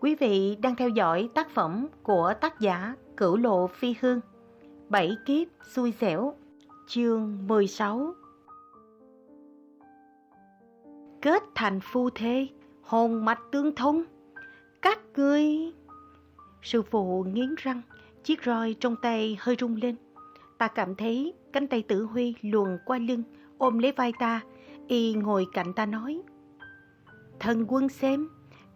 Quý vị đang theo dõi tác phẩm của tác giả Cửu Lộ Phi Hương Bảy kiếp xui xẻo Chương 16 Kết thành phu thê, hồn mạch tương thông Các ngươi. Sư phụ nghiến răng, chiếc roi trong tay hơi rung lên. Ta cảm thấy cánh tay tử huy luồn qua lưng, ôm lấy vai ta Y ngồi cạnh ta nói Thần quân xem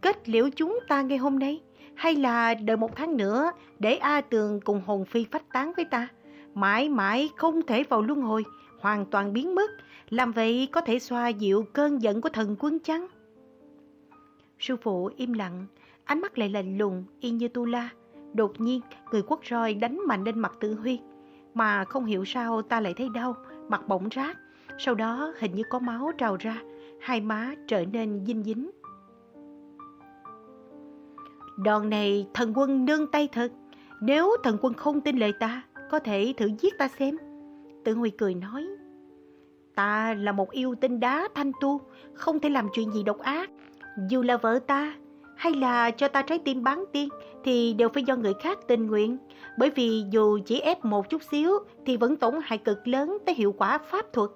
kết liễu chúng ta ngay hôm nay hay là đợi một tháng nữa để A Tường cùng hồn phi phách tán với ta, mãi mãi không thể vào luân hồi, hoàn toàn biến mất, làm vậy có thể xoa dịu cơn giận của thần quân chăng? Sư phụ im lặng, ánh mắt lại lạnh lùng, y như tu la. Đột nhiên, người quốc roi đánh mạnh lên mặt tự huy, mà không hiểu sao ta lại thấy đau, mặt bỗng rát, sau đó hình như có máu trào ra, hai má trở nên dinh dính. Đòn này thần quân nương tay thật. Nếu thần quân không tin lời ta, có thể thử giết ta xem. Tử Huy cười nói. Ta là một yêu tinh đá thanh tu, không thể làm chuyện gì độc ác. Dù là vợ ta, hay là cho ta trái tim bán tiên, thì đều phải do người khác tình nguyện. Bởi vì dù chỉ ép một chút xíu, thì vẫn tổn hại cực lớn tới hiệu quả pháp thuật.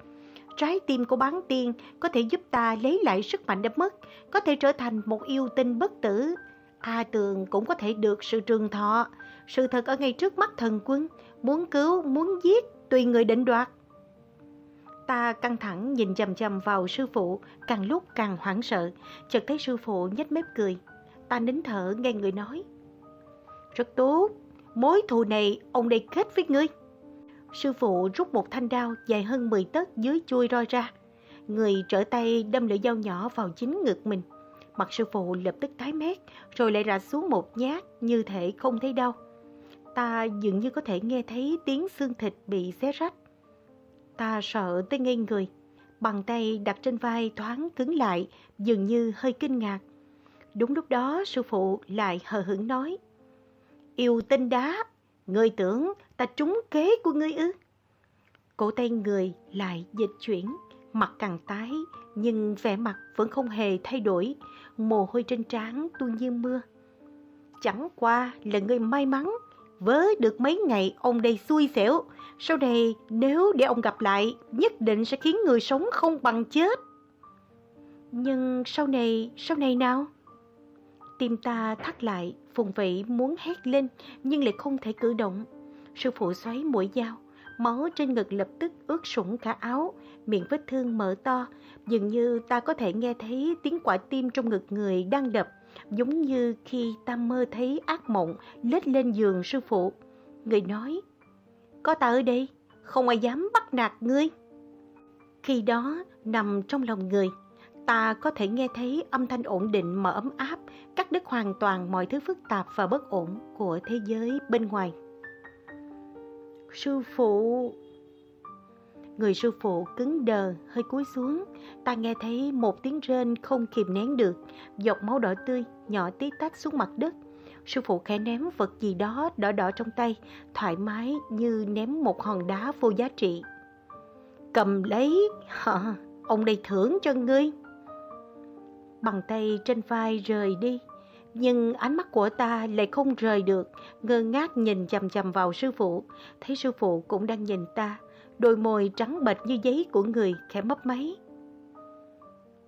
Trái tim của bán tiên có thể giúp ta lấy lại sức mạnh đã mất, có thể trở thành một yêu tinh bất tử. A Tường cũng có thể được sự trường thọ. Sự thật ở ngay trước mắt thần quân, muốn cứu, muốn giết, tùy người định đoạt. Ta căng thẳng nhìn chầm chầm vào sư phụ, càng lúc càng hoảng sợ, chợt thấy sư phụ nhếch mép cười. Ta nín thở nghe người nói. Rất tốt, mối thù này ông đây kết với ngươi. Sư phụ rút một thanh đao dài hơn 10 tấc dưới chui roi ra. Người trở tay đâm lưỡi dao nhỏ vào chính ngực mình. Mặt sư phụ lập tức tái mét, rồi lại rạch xuống một nhát như thể không thấy đau. Ta dường như có thể nghe thấy tiếng xương thịt bị xé rách. Ta sợ tới ngây người, bàn tay đặt trên vai thoáng cứng lại, dường như hơi kinh ngạc. Đúng lúc đó sư phụ lại hờ hững nói, Yêu tinh đá, người tưởng ta trúng kế của ngươi ư? Cổ tay người lại dịch chuyển, mặt càng tái, nhưng vẻ mặt vẫn không hề thay đổi, mồ hôi trên trán tuôn như mưa. Chẳng qua là người may mắn, với được mấy ngày ông đây xui xẻo, sau này nếu để ông gặp lại, nhất định sẽ khiến người sống không bằng chết. Nhưng sau này, sau này nào? Tim ta thắt lại, phùng vĩ muốn hét lên, nhưng lại không thể cử động. Sư phụ xoáy mũi dao, máu trên ngực lập tức ướt sũng cả áo, miệng vết thương mở to, dường như ta có thể nghe thấy tiếng quả tim trong ngực người đang đập, giống như khi ta mơ thấy ác mộng lết lên giường sư phụ. Người nói, có ta ở đây, không ai dám bắt nạt ngươi. Khi đó, nằm trong lòng người, ta có thể nghe thấy âm thanh ổn định mà ấm áp, cắt đứt hoàn toàn mọi thứ phức tạp và bất ổn của thế giới bên ngoài. Sư phụ... Người sư phụ cứng đờ, hơi cúi xuống. Ta nghe thấy một tiếng rên không kìm nén được. Giọt máu đỏ tươi, nhỏ tí tách xuống mặt đất. Sư phụ khẽ ném vật gì đó đỏ đỏ trong tay, thoải mái như ném một hòn đá vô giá trị. Cầm lấy, hả, ông đây thưởng cho ngươi. Bằng tay trên vai rời đi, nhưng ánh mắt của ta lại không rời được, ngơ ngác nhìn chằm chằm vào sư phụ, thấy sư phụ cũng đang nhìn ta, đôi môi trắng bệch như giấy của người khẽ mấp máy.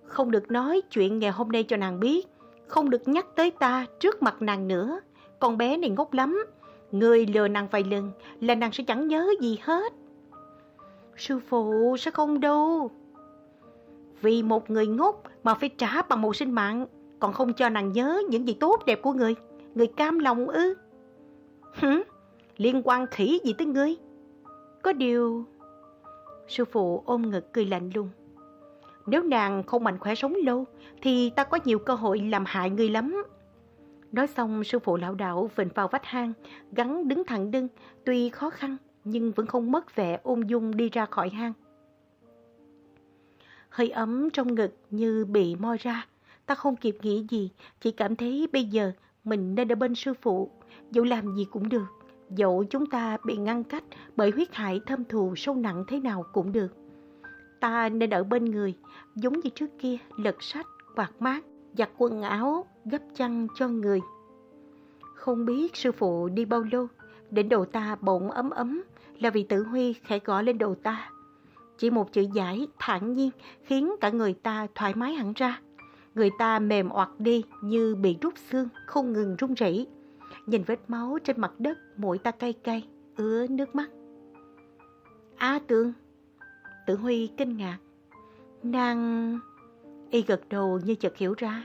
Không được nói chuyện ngày hôm nay cho nàng biết, không được nhắc tới ta trước mặt nàng nữa, con bé này ngốc lắm, người lừa nàng vài lần là nàng sẽ chẳng nhớ gì hết. Sư phụ sẽ không đâu. Vì một người ngốc mà phải trả bằng một sinh mạng, còn không cho nàng nhớ những gì tốt đẹp của người, người cam lòng ư. Hử? Liên quan khỉ gì tới ngươi? Có điều... Sư phụ ôm ngực cười lạnh luôn. Nếu nàng không mạnh khỏe sống lâu, thì ta có nhiều cơ hội làm hại người lắm. Nói xong sư phụ lão đạo vịnh vào vách hang, gắn đứng thẳng lưng, tuy khó khăn nhưng vẫn không mất vẻ ung dung đi ra khỏi hang. Hơi ấm trong ngực như bị moi ra, ta không kịp nghĩ gì, chỉ cảm thấy bây giờ mình nên ở bên sư phụ, dẫu làm gì cũng được. Dẫu chúng ta bị ngăn cách bởi huyết hải thâm thù sâu nặng thế nào cũng được. Ta nên ở bên người, giống như trước kia lật sách, quạt mát, giặt quần áo, gấp chăn cho người. Không biết sư phụ đi bao lâu, đến đầu ta bỗng ấm ấm là vì tử huy khẽ gõ lên đầu ta. Chỉ một chữ giải thản nhiên khiến cả người ta thoải mái hẳn ra. Người ta mềm oặt đi như bị rút xương, không ngừng run rẩy. Nhìn vết máu trên mặt đất, mũi ta cay cay, ứa nước mắt. Á tương, tử huy kinh ngạc. Nàng... Y gật đầu như chợt hiểu ra.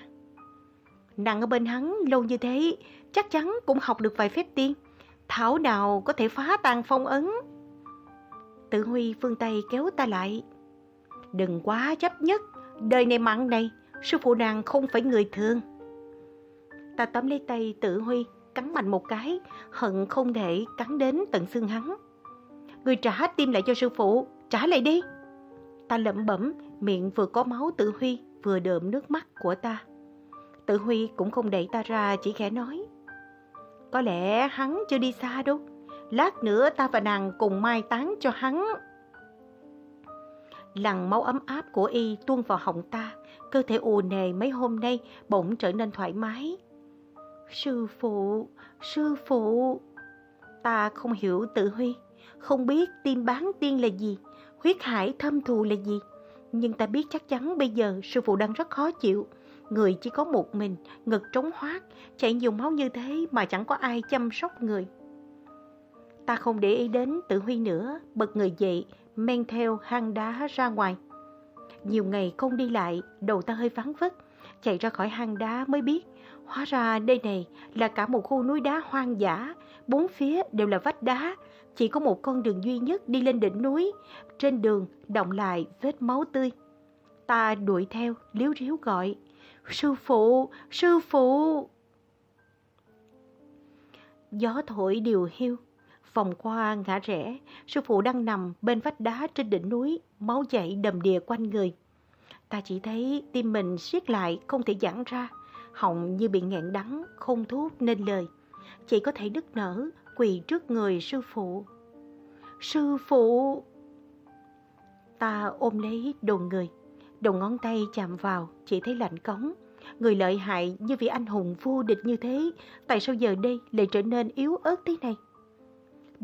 Nàng ở bên hắn lâu như thế, chắc chắn cũng học được vài phép tiên. Thảo nào có thể phá tan phong ấn. Tự Huy phương tay kéo ta lại. Đừng quá chấp nhất, đời này mặn này, sư phụ nàng không phải người thường. Ta tóm lấy tay tự Huy, cắn mạnh một cái, hận không thể cắn đến tận xương hắn. Người trả tim lại cho sư phụ, trả lại đi. Ta lẩm bẩm, miệng vừa có máu tự Huy, vừa đượm nước mắt của ta. Tự Huy cũng không đẩy ta ra, chỉ khẽ nói. Có lẽ hắn chưa đi xa đâu. Lát nữa ta và nàng cùng mai táng cho hắn. Lằn máu ấm áp của y tuôn vào họng ta, cơ thể ù nề mấy hôm nay bỗng trở nên thoải mái. Sư phụ, sư phụ. Ta không hiểu tự huy, không biết tim bán tiên là gì, huyết hải thâm thù là gì. Nhưng ta biết chắc chắn bây giờ sư phụ đang rất khó chịu. Người chỉ có một mình, ngực trống hoác, chảy nhiều máu như thế mà chẳng có ai chăm sóc người. Ta không để ý đến tự huy nữa, bật người dậy, men theo hang đá ra ngoài. Nhiều ngày không đi lại, đầu ta hơi vắng vất, chạy ra khỏi hang đá mới biết. Hóa ra đây này là cả một khu núi đá hoang dã, bốn phía đều là vách đá, chỉ có một con đường duy nhất đi lên đỉnh núi. Trên đường động lại vết máu tươi. Ta đuổi theo, liếu riếu gọi. Sư phụ, sư phụ! Gió thổi điều hiu, vòng qua ngã rẽ, sư phụ đang nằm bên vách đá trên đỉnh núi, máu chảy đầm đìa quanh người. Ta chỉ thấy tim mình siết lại không thể giãn ra, họng như bị nghẹn đắng, không thốt nên lời. Chỉ có thể đứt nở, quỳ trước người sư phụ. Sư phụ! Ta ôm lấy đầu người, đầu ngón tay chạm vào, chỉ thấy lạnh cống. Người lợi hại như vị anh hùng vô địch như thế, tại sao giờ đây lại trở nên yếu ớt thế này?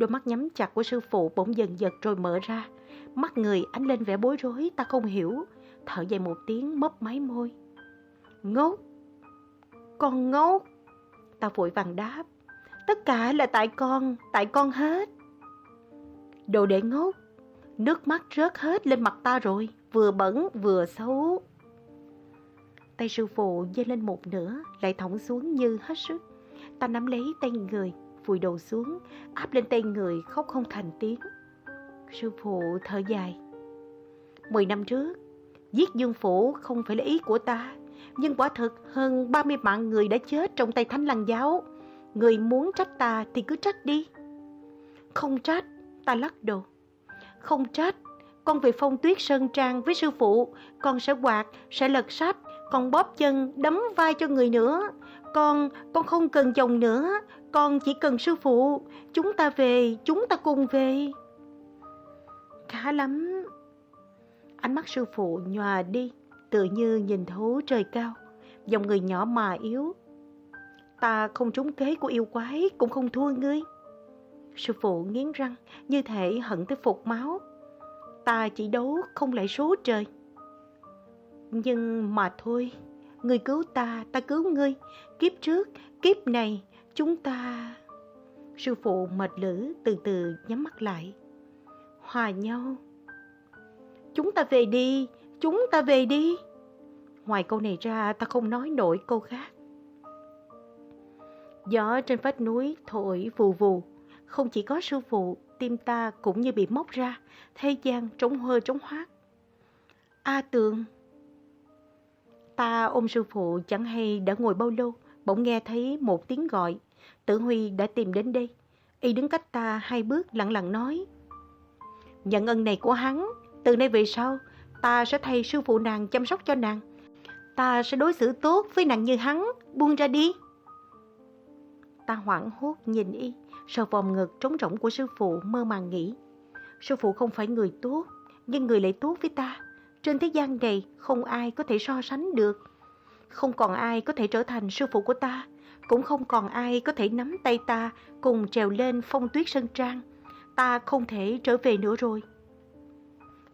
Đôi mắt nhắm chặt của sư phụ bỗng dần giật rồi mở ra. Mắt người ánh lên vẻ bối rối, ta không hiểu. Thở dài một tiếng mấp máy môi. Ngốc! Con ngốc! Ta vội vàng đáp. Tất cả là tại con, tại con hết. Đồ đệ ngốc! Nước mắt rớt hết lên mặt ta rồi, vừa bẩn vừa xấu. Tay sư phụ dây lên một nửa, lại thõng xuống như hết sức. Ta nắm lấy tay người, vùi đầu xuống, áp lên tay người khóc không thành tiếng. Sư phụ thở dài. Mười năm trước, giết Dương Phủ không phải là ý của ta, nhưng quả thực hơn 30 mạng người đã chết trong tay Thánh Lăng Giáo. Người muốn trách ta thì cứ trách đi. Không trách, ta lắc đầu. Không trách, con về phong tuyết sơn trang với sư phụ, con sẽ quạt, sẽ lật sách, con bóp chân, đấm vai cho người nữa. Con, con không cần chồng nữa, con chỉ cần sư phụ, chúng ta về, chúng ta cùng về. Khá lắm. Ánh mắt sư phụ nhòa đi, tự như nhìn thấu trời cao, dòng người nhỏ mà yếu. Ta không trúng kế của yêu quái, cũng không thua ngươi. Sư phụ nghiến răng, như thể hận tới phục máu. Ta chỉ đấu không lại số trời. Nhưng mà thôi, ngươi cứu ta, ta cứu ngươi. Kiếp trước, kiếp này, chúng ta... Sư phụ mệt lử từ từ nhắm mắt lại. Hòa nhau. Chúng ta về đi, chúng ta về đi. Ngoài câu này ra ta không nói nổi câu khác. Gió trên vách núi thổi vù vù. Không chỉ có sư phụ, tim ta cũng như bị móc ra, thế gian trống hơ trống hoác. A tường Ta ôm sư phụ chẳng hay đã ngồi bao lâu, bỗng nghe thấy một tiếng gọi. Tử Huy đã tìm đến đây. Y đứng cách ta hai bước lặng lặng nói. Nhận ân này của hắn, từ nay về sau, ta sẽ thay sư phụ nàng chăm sóc cho nàng. Ta sẽ đối xử tốt với nàng như hắn, buông ra đi. Ta hoảng hốt nhìn y, sờ vòng ngực trống rỗng của sư phụ mơ màng nghĩ. Sư phụ không phải người tốt, nhưng người lại tốt với ta. Trên thế gian này không ai có thể so sánh được. Không còn ai có thể trở thành sư phụ của ta, cũng không còn ai có thể nắm tay ta cùng trèo lên phong tuyết sân trang. Ta không thể trở về nữa rồi.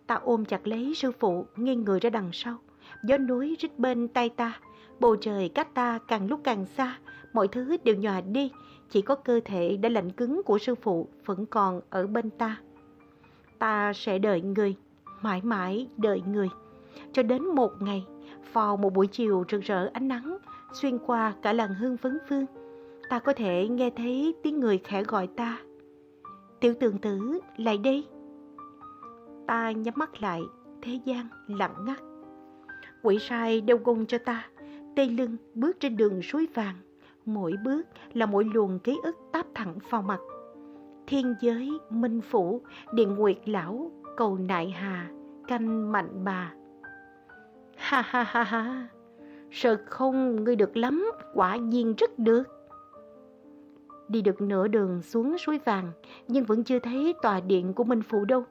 Ta ôm chặt lấy sư phụ, nghiêng người ra đằng sau. Gió núi rít bên tay ta, bầu trời cách ta càng lúc càng xa, mọi thứ đều nhòa đi, chỉ có cơ thể đã lạnh cứng của sư phụ vẫn còn ở bên ta. Ta sẽ đợi người, mãi mãi đợi người, cho đến một ngày, vào một buổi chiều rực rỡ ánh nắng, xuyên qua cả làng hương vấn vương ta có thể nghe thấy tiếng người khẽ gọi ta. Tiểu tường tử, lại đây. Ta nhắm mắt lại, thế gian lặng ngắt. Quỷ sai đeo gông cho ta, tê lưng bước trên đường suối vàng. Mỗi bước là mỗi luồng ký ức táp thẳng vào mặt. Thiên giới, minh phủ, điện nguyệt lão, cầu nại hà, canh mạnh bà. Ha ha ha ha, sợ không ngươi được lắm, quả nhiên rất được. Đi được nửa đường xuống suối vàng, nhưng vẫn chưa thấy tòa điện của Minh Phủ đâu.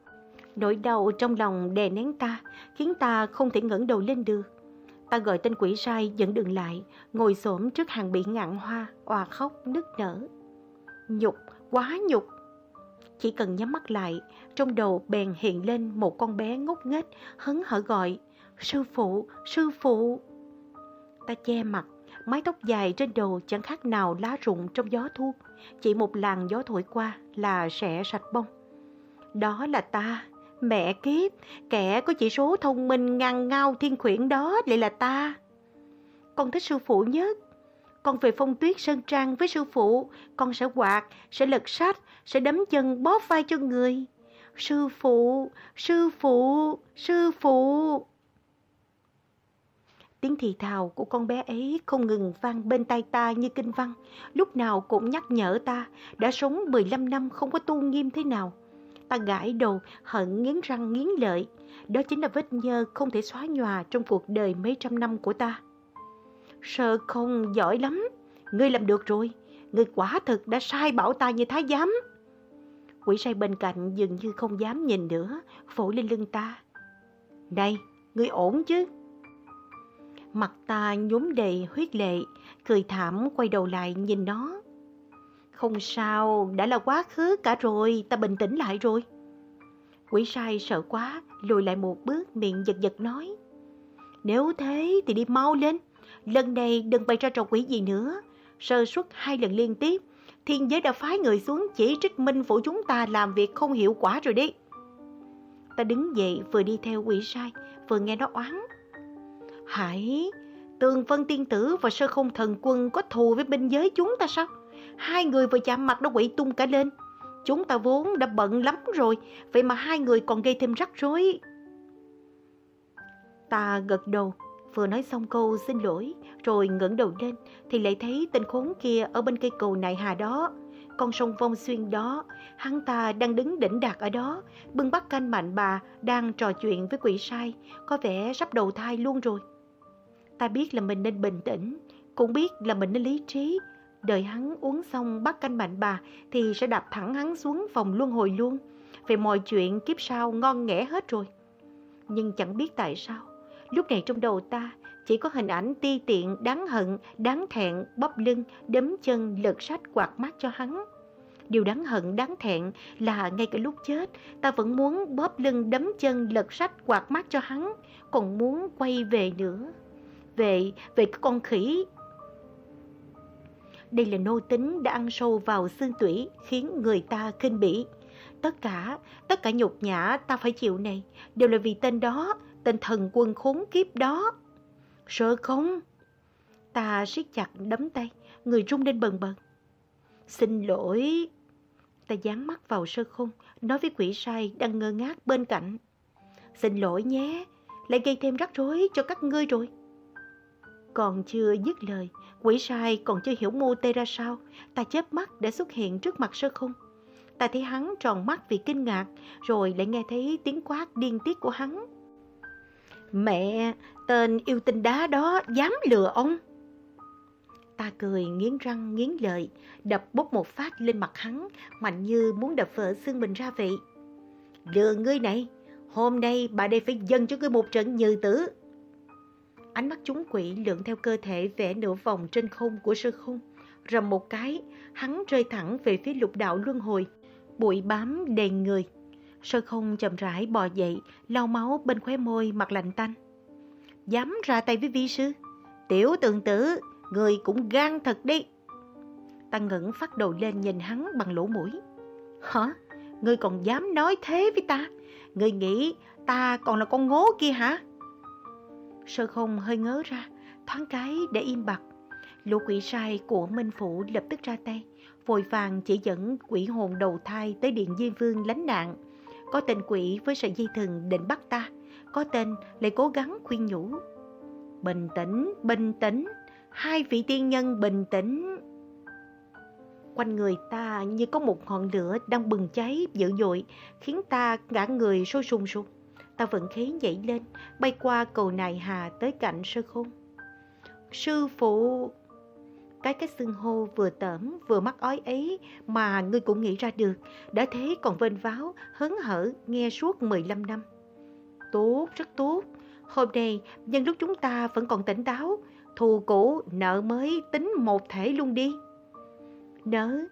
Nỗi đau trong lòng đè nén ta, khiến ta không thể ngẩng đầu lên được. Ta gọi tên quỷ sai dẫn đường lại, ngồi xổm trước hàng bị ngạn hoa, òa khóc nức nở. Nhục, quá nhục. Chỉ cần nhắm mắt lại, trong đầu bèn hiện lên một con bé ngốc nghếch, hấn hở gọi, sư phụ, sư phụ. Ta che mặt, mái tóc dài trên đầu chẳng khác nào lá rụng trong gió thu, chỉ một làn gió thổi qua là sẽ sạch bông. Đó là ta, Mẹ kiếp, kẻ có chỉ số thông minh ngang ngao thiên khuyển đó lại là ta. Con thích sư phụ nhất. Con về phong tuyết sơn trang với sư phụ, con sẽ quạt, sẽ lật sách, sẽ đấm chân bóp vai cho người. Sư phụ, sư phụ, sư phụ. Tiếng thì thào của con bé ấy không ngừng vang bên tai ta như kinh văn, lúc nào cũng nhắc nhở ta đã sống 15 năm không có tu nghiêm thế nào Ta gãi đầu, hận nghiến răng nghiến lợi. Đó chính là vết nhơ không thể xóa nhòa trong cuộc đời mấy trăm năm của ta. Sơ không giỏi lắm. Ngươi làm được rồi. Ngươi quả thực đã sai bảo ta như thái giám. Quỷ sai bên cạnh dường như không dám nhìn nữa, phổi lên lưng ta. Này, ngươi ổn chứ? Mặt ta nhúm đầy huyết lệ, cười thảm quay đầu lại nhìn nó. Không sao, đã là quá khứ cả rồi, ta bình tĩnh lại rồi. Quỷ sai sợ quá, lùi lại một bước miệng giật giật nói. Nếu thế thì đi mau lên, lần này đừng bày ra trò quỷ gì nữa. Sơ suất hai lần liên tiếp, thiên giới đã phái người xuống chỉ trích minh phủ chúng ta làm việc không hiệu quả rồi đi. Ta đứng dậy vừa đi theo quỷ sai, vừa nghe nó oán. Hãy, tường vân tiên tử và sơ không thần quân có thù với binh giới chúng ta sao? hai người vừa chạm mặt đã quậy tung cả lên. Chúng ta vốn đã bận lắm rồi, vậy mà hai người còn gây thêm rắc rối. Ta gật đầu, vừa nói xong câu xin lỗi, rồi ngẩng đầu lên, thì lại thấy tên khốn kia ở bên cây cầu nại hà đó. Con sông Vong Xuyên đó, hắn ta đang đứng đỉnh đạt ở đó, bưng bắt canh mạnh bà đang trò chuyện với quỷ sai, có vẻ sắp đầu thai luôn rồi. Ta biết là mình nên bình tĩnh, cũng biết là mình nên lý trí, Đợi hắn uống xong bát canh mạnh bà thì sẽ đạp thẳng hắn xuống vòng luân hồi luôn. về mọi chuyện kiếp sau ngon nghẻ hết rồi. Nhưng chẳng biết tại sao, lúc này trong đầu ta chỉ có hình ảnh ti tiện, đáng hận, đáng thẹn, bóp lưng, đấm chân, lật sách quạt mắt cho hắn. Điều đáng hận, đáng thẹn là ngay cả lúc chết, ta vẫn muốn bóp lưng, đấm chân, lật sách quạt mắt cho hắn, còn muốn quay về nữa. Về, về cái con khỉ đây là nô tính đã ăn sâu vào xương tủy khiến người ta kinh bỉ. Tất cả, tất cả nhục nhã ta phải chịu này đều là vì tên đó, tên thần quân khốn kiếp đó. Sợ không? Ta siết chặt đấm tay, người rung lên bần bần. Xin lỗi. Ta dán mắt vào sơ khung, nói với quỷ sai đang ngơ ngác bên cạnh. Xin lỗi nhé, lại gây thêm rắc rối cho các ngươi rồi. Còn chưa dứt lời, Quỷ sai còn chưa hiểu mô tê ra sao, ta chớp mắt để xuất hiện trước mặt sơ khung Ta thấy hắn tròn mắt vì kinh ngạc, rồi lại nghe thấy tiếng quát điên tiết của hắn. Mẹ, tên yêu tinh đá đó dám lừa ông. Ta cười nghiến răng nghiến lợi, đập bốc một phát lên mặt hắn, mạnh như muốn đập vỡ xương mình ra vậy. Lừa ngươi này, hôm nay bà đây phải dâng cho ngươi một trận như tử. Ánh mắt chúng quỷ lượn theo cơ thể vẽ nửa vòng trên không của sơ khung. Rầm một cái, hắn rơi thẳng về phía lục đạo luân hồi. Bụi bám đèn người. Sơ không chậm rãi bò dậy, lau máu bên khóe môi mặt lạnh tanh. Dám ra tay với vi sư? Tiểu tường tử, người cũng gan thật đi. Ta ngẩng phát đầu lên nhìn hắn bằng lỗ mũi. Hả? Ngươi còn dám nói thế với ta? Ngươi nghĩ ta còn là con ngố kia hả? Sơ không hơi ngớ ra, thoáng cái để im bặt. Lũ quỷ sai của Minh Phủ lập tức ra tay, vội vàng chỉ dẫn quỷ hồn đầu thai tới Điện di Vương lánh nạn. Có tên quỷ với sợi dây thừng định bắt ta, có tên lại cố gắng khuyên nhủ. Bình tĩnh, bình tĩnh, hai vị tiên nhân bình tĩnh. Quanh người ta như có một ngọn lửa đang bừng cháy dữ dội, khiến ta ngã người sôi sùng sục. Ta vẫn khí nhảy lên, bay qua cầu nài hà tới cạnh sơ khôn. Sư phụ... Cái cách xưng hô vừa tởm vừa mắc ói ấy mà ngươi cũng nghĩ ra được, đã thế còn vênh váo, hớn hở nghe suốt 15 năm. Tốt, rất tốt. Hôm nay, nhân lúc chúng ta vẫn còn tỉnh táo, thù cũ, nợ mới tính một thể luôn đi. Nỡ.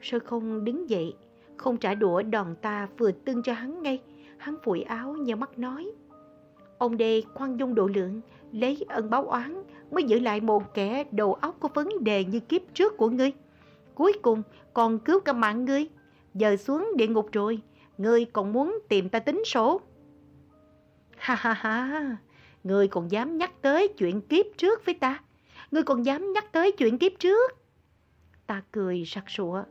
Sơ không đứng dậy, không trả đũa đòn ta vừa tưng cho hắn ngay. Hắn phủi áo nheo mắt nói. Ông đây khoan dung độ lượng, lấy ân báo oán mới giữ lại một kẻ đầu óc có vấn đề như kiếp trước của ngươi. Cuối cùng còn cứu cả mạng ngươi. Giờ xuống địa ngục rồi, ngươi còn muốn tìm ta tính số? Ha ha ha, ngươi còn dám nhắc tới chuyện kiếp trước với ta. Ngươi còn dám nhắc tới chuyện kiếp trước. Ta cười sặc sụa.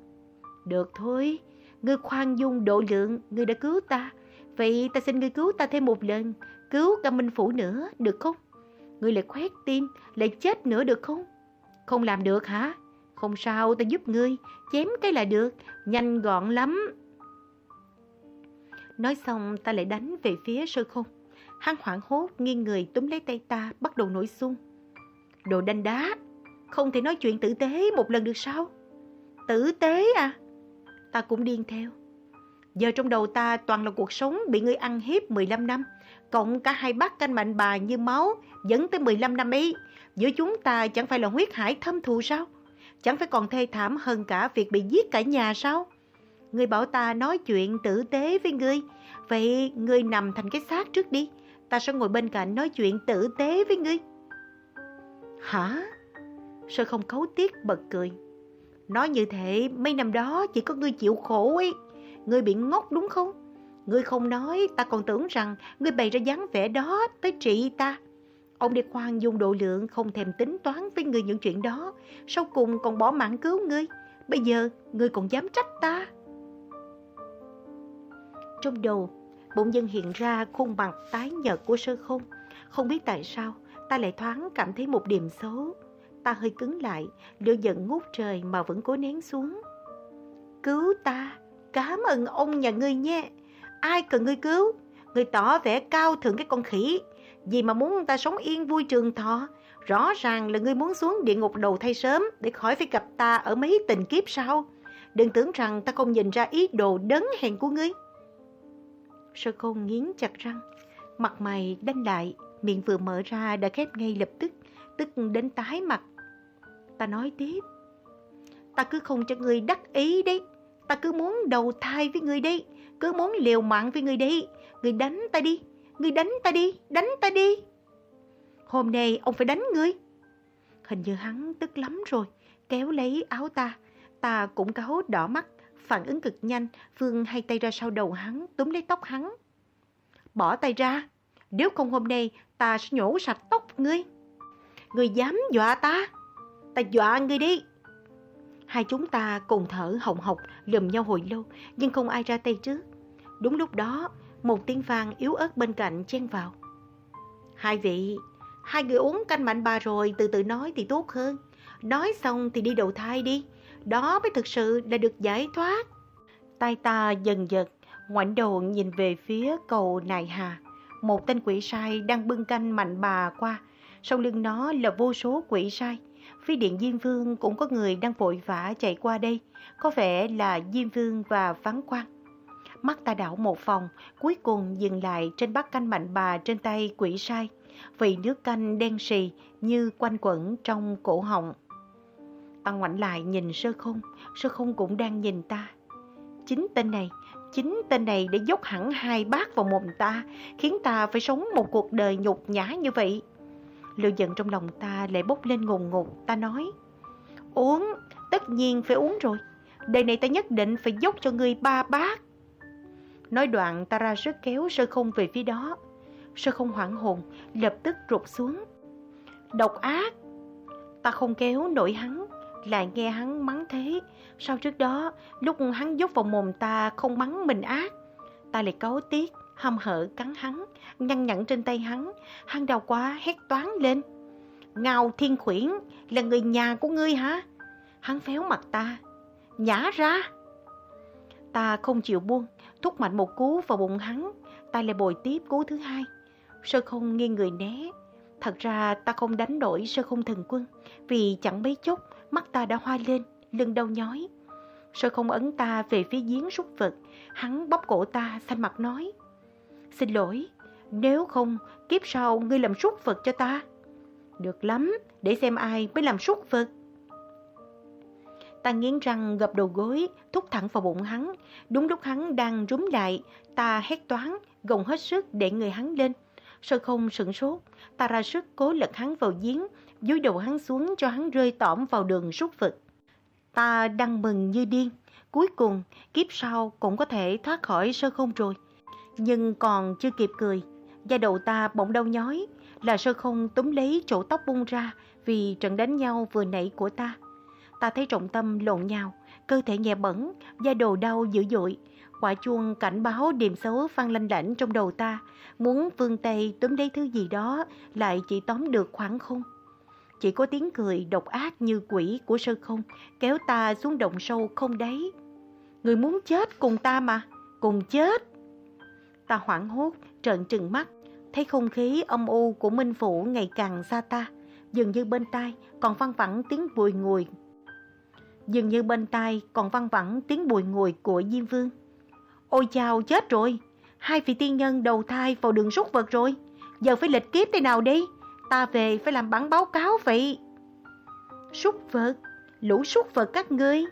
Được thôi, ngươi khoan dung độ lượng, ngươi đã cứu ta. Vậy ta xin ngươi cứu ta thêm một lần, cứu cả Minh Phủ nữa, được không? Ngươi lại khoét tim, lại chết nữa được không? Không làm được hả? Không sao, ta giúp ngươi, chém cái là được, nhanh gọn lắm. Nói xong ta lại đánh về phía sơ không. Hắn hoảng hốt, nghiêng người túm lấy tay ta, bắt đầu nổi xung. Đồ đanh đá, không thể nói chuyện tử tế một lần được sao? Tử tế à? Ta cũng điên theo. Giờ trong đầu ta toàn là cuộc sống bị ngươi ăn hiếp 15 năm, cộng cả hai bát canh mạnh bà như máu dẫn tới 15 năm ấy. Giữa chúng ta chẳng phải là huyết hải thâm thù sao? Chẳng phải còn thê thảm hơn cả việc bị giết cả nhà sao? Ngươi bảo ta nói chuyện tử tế với ngươi. Vậy ngươi nằm thành cái xác trước đi. Ta sẽ ngồi bên cạnh nói chuyện tử tế với ngươi. Hả? Sơ không cấu tiết bật cười. Nói như thế mấy năm đó chỉ có ngươi chịu khổ ấy. Ngươi bị ngốc đúng không? Ngươi không nói, ta còn tưởng rằng ngươi bày ra dáng vẻ đó tới trị ta. Ông đi khoan dung độ lượng không thèm tính toán với ngươi những chuyện đó. Sau cùng còn bỏ mạng cứu ngươi. Bây giờ ngươi còn dám trách ta. Trong đầu, bỗng dưng hiện ra khuôn mặt tái nhợt của sơ không. Không biết tại sao, ta lại thoáng cảm thấy một điểm xấu. Ta hơi cứng lại, lửa giận ngút trời mà vẫn cố nén xuống. Cứu ta, cảm ơn ông nhà ngươi nhé. Ai cần ngươi cứu? Ngươi tỏ vẻ cao thượng cái con khỉ. Vì mà muốn ta sống yên vui trường thọ. Rõ ràng là ngươi muốn xuống địa ngục đầu thay sớm để khỏi phải gặp ta ở mấy tình kiếp sau. Đừng tưởng rằng ta không nhìn ra ý đồ đấng hèn của ngươi. Sơ công nghiến chặt răng, mặt mày đanh lại, miệng vừa mở ra đã khép ngay lập tức, tức đến tái mặt. Ta nói tiếp, ta cứ không cho ngươi đắc ý đấy, ta cứ muốn đầu thai với người đi, cứ muốn liều mạng với người đi, người đánh ta đi, người đánh ta đi, đánh ta đi. Hôm nay ông phải đánh ngươi. Hình như hắn tức lắm rồi, kéo lấy áo ta, ta cũng cáo đỏ mắt, phản ứng cực nhanh, Phương hai tay ra sau đầu hắn, túm lấy tóc hắn. Bỏ tay ra, nếu không hôm nay ta sẽ nhổ sạch tóc ngươi. Ngươi dám dọa ta? Ta dọa ngươi đi. Hai chúng ta cùng thở hồng hộc, lùm nhau hồi lâu, nhưng không ai ra tay trước. Đúng lúc đó, một tiếng vang yếu ớt bên cạnh chen vào. Hai vị, hai người uống canh mạnh bà rồi, từ từ nói thì tốt hơn. Nói xong thì đi đầu thai đi, đó mới thực sự là được giải thoát. Tay ta dần dần ngoảnh đầu nhìn về phía cầu Nại Hà. Một tên quỷ sai đang bưng canh mạnh bà qua, sau lưng nó là vô số quỷ sai. Phía điện Diêm Vương cũng có người đang vội vã chạy qua đây, có vẻ là Diêm Vương và Vắng Quan. Mắt ta đảo một vòng, cuối cùng dừng lại trên bát canh mạnh bà trên tay quỷ sai. vì nước canh đen sì như quanh quẩn trong cổ họng. Ta ngoảnh lại nhìn sơ không, sơ không cũng đang nhìn ta. Chính tên này, chính tên này để dốc hẳn hai bát vào mồm ta, khiến ta phải sống một cuộc đời nhục nhã như vậy. Lửa giận trong lòng ta lại bốc lên ngùng ngụt, ta nói, uống, tất nhiên phải uống rồi, đời này ta nhất định phải dốc cho ngươi ba bát. Nói đoạn ta ra sức kéo sơ không về phía đó. Sơ không hoảng hồn, lập tức rụt xuống. Độc ác! Ta không kéo nổi hắn, lại nghe hắn mắng thế. Sau trước đó, lúc hắn dốc vào mồm ta không mắng mình ác. Ta lại cáu tiếc, hâm hở cắn hắn, nhăn nhẫn trên tay hắn. Hắn đau quá, hét toán lên. Ngao Thiên Khuyển là người nhà của ngươi hả? Hắn phéo mặt ta. Nhả ra! Ta không chịu buông, thúc mạnh một cú vào bụng hắn. Ta lại bồi tiếp cú thứ hai. Sơ không nghiêng người né. Thật ra ta không đánh đổi sơ không thần quân, vì chẳng mấy chốc mắt ta đã hoa lên, lưng đau nhói. Sơ không ấn ta về phía giếng súc vật, hắn bóp cổ ta xanh mặt nói. Xin lỗi, nếu không kiếp sau ngươi làm súc vật cho ta. Được lắm, để xem ai mới làm súc vật. Ta nghiến răng gập đầu gối, thúc thẳng vào bụng hắn. Đúng lúc hắn đang rúm lại, ta hét toán, gồng hết sức để người hắn lên. Sơ không sửng sốt, ta ra sức cố lật hắn vào giếng, dúi đầu hắn xuống cho hắn rơi tõm vào đường súc vật. Ta đang mừng như điên, cuối cùng kiếp sau cũng có thể thoát khỏi sơ không rồi. Nhưng còn chưa kịp cười, da đầu ta bỗng đau nhói, là sơ không túm lấy chỗ tóc bung ra vì trận đánh nhau vừa nãy của ta. Ta thấy trọng tâm lộn nhào, cơ thể nhẹ bẩn, da đầu đau dữ dội. Quả chuông cảnh báo điểm xấu vang lanh lảnh trong đầu ta, muốn vươn tay túm lấy thứ gì đó, lại chỉ tóm được khoảng không. Chỉ có tiếng cười độc ác như quỷ của sơ không, kéo ta xuống động sâu không đáy. Người muốn chết cùng ta mà, cùng chết. Ta hoảng hốt, trợn trừng mắt, thấy không khí âm u của Minh Phủ ngày càng xa ta. Dường như bên tai còn văng vẳng tiếng bùi ngùi Dường như bên tai còn văng vẳng tiếng bùi ngùi của Diêm Vương. Ôi chào, chết rồi! Hai vị tiên nhân đầu thai vào đường rút vật rồi. Giờ phải lịch kiếp thế nào đi? Ta về phải làm bản báo cáo vậy. Súc vật? Lũ súc vật các ngươi?